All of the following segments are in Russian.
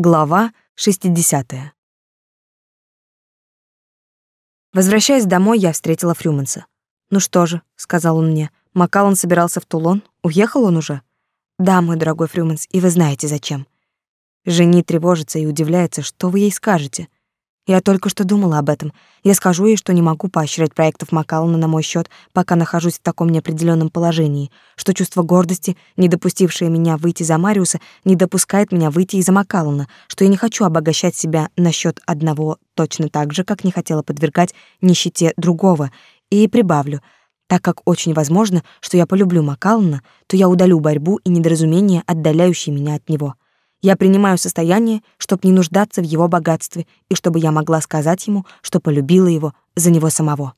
Глава 60. Возвращаясь домой, я встретила Фрюманса. «Ну что же», — сказал он мне, — «Макаллан собирался в Тулон? Уехал он уже?» «Да, мой дорогой Фрюманс, и вы знаете, зачем». Жени тревожится и удивляется, что вы ей скажете. Я только что думала об этом. Я скажу ей, что не могу поощрять проектов Макалана на мой счет, пока нахожусь в таком неопределенном положении, что чувство гордости, не допустившее меня выйти за Мариуса, не допускает меня выйти из за Макалана, что я не хочу обогащать себя на счет одного точно так же, как не хотела подвергать нищете другого. И прибавлю, так как очень возможно, что я полюблю Макалана, то я удалю борьбу и недоразумения, отдаляющие меня от него. Я принимаю состояние, чтобы не нуждаться в его богатстве и чтобы я могла сказать ему, что полюбила его за него самого.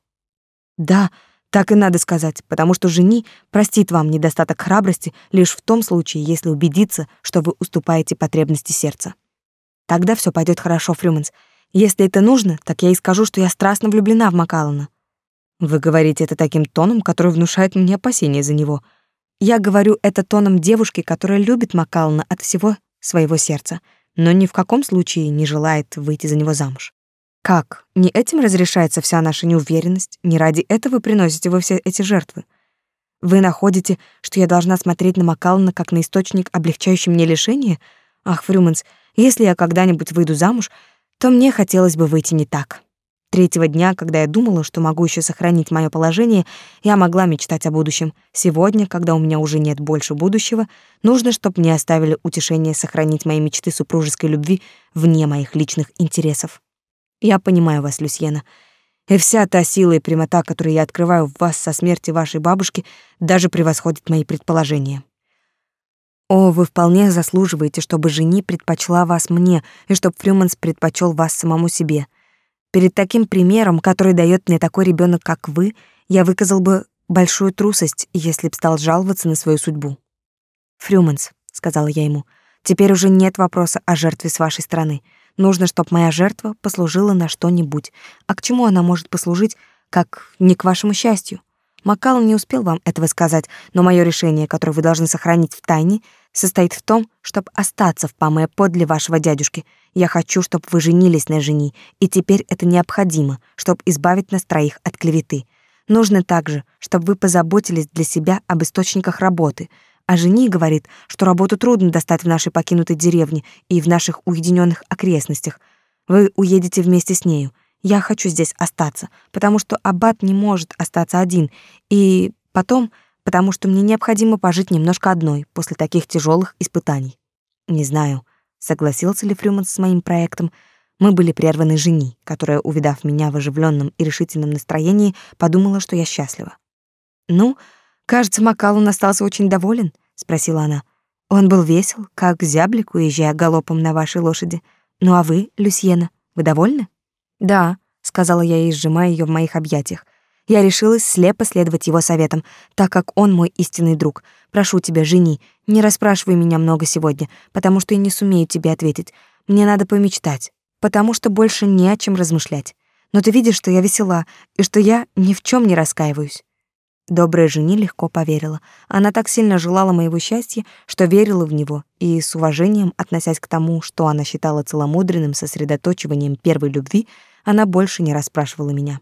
Да, так и надо сказать, потому что жени простит вам недостаток храбрости лишь в том случае, если убедится, что вы уступаете потребности сердца. Тогда все пойдет хорошо, Фрюманс. Если это нужно, так я и скажу, что я страстно влюблена в Макалана. Вы говорите это таким тоном, который внушает мне опасения за него. Я говорю это тоном девушки, которая любит Макалана от всего своего сердца, но ни в каком случае не желает выйти за него замуж. Как? Не этим разрешается вся наша неуверенность? Не ради этого приносите вы все эти жертвы? Вы находите, что я должна смотреть на Макална как на источник, облегчающий мне лишение? Ах, Фрюманс, если я когда-нибудь выйду замуж, то мне хотелось бы выйти не так. Третьего дня, когда я думала, что могу еще сохранить мое положение, я могла мечтать о будущем. Сегодня, когда у меня уже нет больше будущего, нужно, чтобы мне оставили утешение сохранить мои мечты супружеской любви вне моих личных интересов. Я понимаю вас, Люсьена. И вся та сила и прямота, которую я открываю в вас со смерти вашей бабушки, даже превосходит мои предположения. О, вы вполне заслуживаете, чтобы жени предпочла вас мне, и чтобы Фрюманс предпочел вас самому себе — Перед таким примером, который дает мне такой ребенок, как вы, я выказал бы большую трусость, если б стал жаловаться на свою судьбу. «Фрюманс», — сказала я ему, — «теперь уже нет вопроса о жертве с вашей стороны. Нужно, чтобы моя жертва послужила на что-нибудь. А к чему она может послужить, как не к вашему счастью? Маккаллан не успел вам этого сказать, но мое решение, которое вы должны сохранить в тайне, состоит в том, чтобы остаться в Паме подле вашего дядюшки. Я хочу, чтобы вы женились на жени, и теперь это необходимо, чтобы избавить нас троих от клеветы. Нужно также, чтобы вы позаботились для себя об источниках работы. А жени говорит, что работу трудно достать в нашей покинутой деревне и в наших уединенных окрестностях. Вы уедете вместе с нею. Я хочу здесь остаться, потому что аббат не может остаться один, и потом, потому что мне необходимо пожить немножко одной после таких тяжелых испытаний. Не знаю, согласился ли Фрюман с моим проектом. Мы были прерваны жени, которая, увидав меня в оживленном и решительном настроении, подумала, что я счастлива. «Ну, кажется, Макалун остался очень доволен», — спросила она. «Он был весел, как зяблик, уезжая галопом на вашей лошади. Ну а вы, Люсьена, вы довольны?» «Да», — сказала я ей, сжимая ее в моих объятиях. Я решилась слепо следовать его советам, так как он мой истинный друг. Прошу тебя, жени, не расспрашивай меня много сегодня, потому что я не сумею тебе ответить. Мне надо помечтать, потому что больше не о чем размышлять. Но ты видишь, что я весела, и что я ни в чем не раскаиваюсь. Добрая жени легко поверила. Она так сильно желала моего счастья, что верила в него, и с уважением, относясь к тому, что она считала целомудренным сосредоточиванием первой любви, она больше не расспрашивала меня.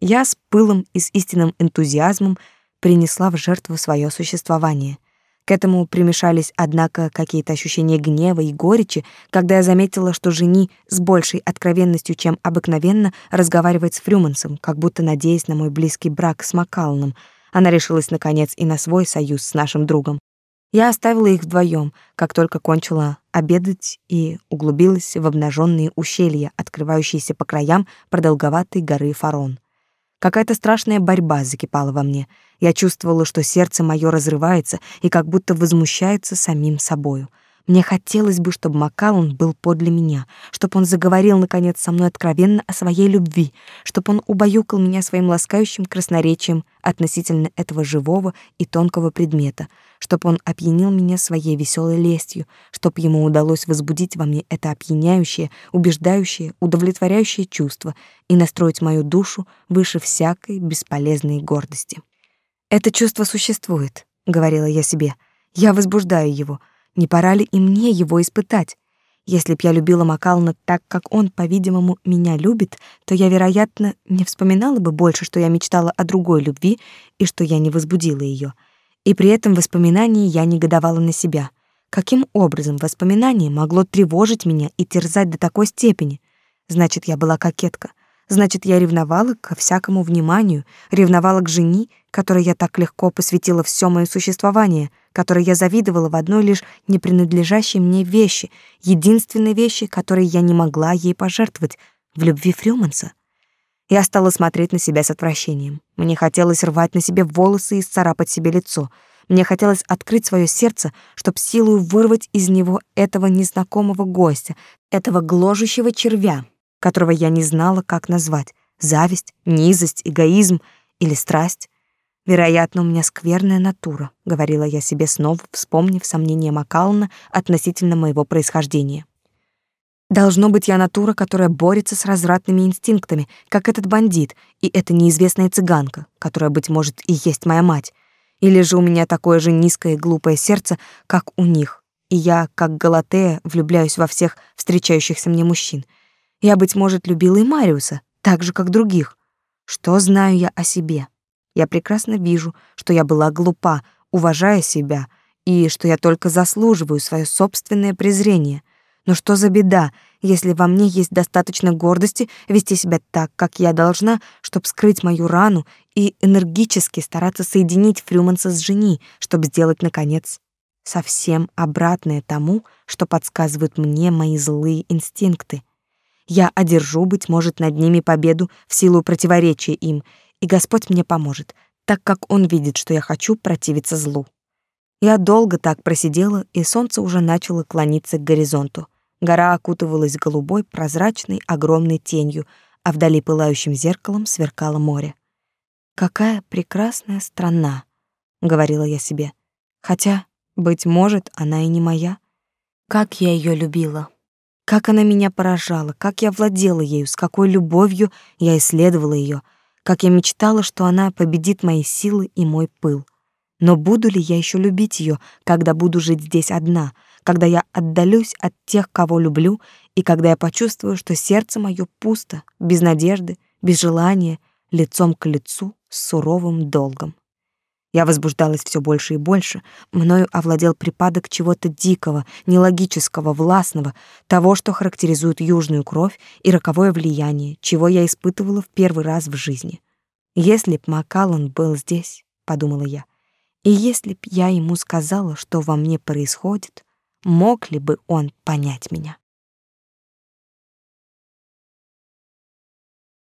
Я с пылом и с истинным энтузиазмом принесла в жертву свое существование. К этому примешались, однако, какие-то ощущения гнева и горечи, когда я заметила, что жени с большей откровенностью, чем обыкновенно, разговаривает с Фрюмансом, как будто надеясь на мой близкий брак с Макалланом. Она решилась, наконец, и на свой союз с нашим другом. Я оставила их вдвоем, как только кончила обедать и углубилась в обнаженные ущелья, открывающиеся по краям продолговатой горы Фарон. Какая-то страшная борьба закипала во мне. Я чувствовала, что сердце мое разрывается и как будто возмущается самим собою. Мне хотелось бы, чтобы Макалон был подле меня, чтобы он заговорил, наконец, со мной откровенно о своей любви, чтобы он убаюкал меня своим ласкающим красноречием относительно этого живого и тонкого предмета, чтобы он опьянил меня своей веселой лестью, чтобы ему удалось возбудить во мне это опьяняющее, убеждающее, удовлетворяющее чувство и настроить мою душу выше всякой бесполезной гордости. «Это чувство существует», — говорила я себе. «Я возбуждаю его» Не пора ли и мне его испытать? Если б я любила Макална так, как он, по-видимому, меня любит, то я, вероятно, не вспоминала бы больше, что я мечтала о другой любви и что я не возбудила ее. И при этом воспоминании я негодовала на себя. Каким образом воспоминание могло тревожить меня и терзать до такой степени? Значит, я была кокетка. Значит, я ревновала ко всякому вниманию, ревновала к жене, которой я так легко посвятила все мое существование, которой я завидовала в одной лишь не принадлежащей мне вещи, единственной вещи, которой я не могла ей пожертвовать, в любви Фрюманса. Я стала смотреть на себя с отвращением. Мне хотелось рвать на себе волосы и царапать себе лицо. Мне хотелось открыть свое сердце, чтоб силою вырвать из него этого незнакомого гостя, этого гложущего червя, которого я не знала, как назвать. Зависть, низость, эгоизм или страсть. Вероятно, у меня скверная натура, говорила я себе снова, вспомнив сомнения Макална относительно моего происхождения. Должно быть, я натура, которая борется с развратными инстинктами, как этот бандит и эта неизвестная цыганка, которая, быть может, и есть моя мать. Или же у меня такое же низкое и глупое сердце, как у них, и я, как Галатея, влюбляюсь во всех встречающихся мне мужчин — я, быть может, любила и Мариуса, так же, как других. Что знаю я о себе? Я прекрасно вижу, что я была глупа, уважая себя, и что я только заслуживаю свое собственное презрение. Но что за беда, если во мне есть достаточно гордости вести себя так, как я должна, чтобы скрыть мою рану и энергически стараться соединить Фрюманса с жени, чтобы сделать, наконец, совсем обратное тому, что подсказывают мне мои злые инстинкты. Я одержу, быть может, над ними победу в силу противоречия им, и Господь мне поможет, так как Он видит, что я хочу противиться злу. Я долго так просидела, и солнце уже начало клониться к горизонту. Гора окутывалась голубой, прозрачной, огромной тенью, а вдали пылающим зеркалом сверкало море. «Какая прекрасная страна!» — говорила я себе. «Хотя, быть может, она и не моя. Как я ее любила!» Как она меня поражала, как я владела ею, с какой любовью я исследовала ее, как я мечтала, что она победит мои силы и мой пыл. Но буду ли я еще любить ее, когда буду жить здесь одна, когда я отдалюсь от тех, кого люблю, и когда я почувствую, что сердце мое пусто, без надежды, без желания, лицом к лицу с суровым долгом? Я возбуждалась все больше и больше. Мною овладел припадок чего-то дикого, нелогического, властного, того, что характеризует южную кровь и роковое влияние, чего я испытывала в первый раз в жизни. Если б Макаллан был здесь, подумала я, и если б я ему сказала, что во мне происходит, мог ли бы он понять меня?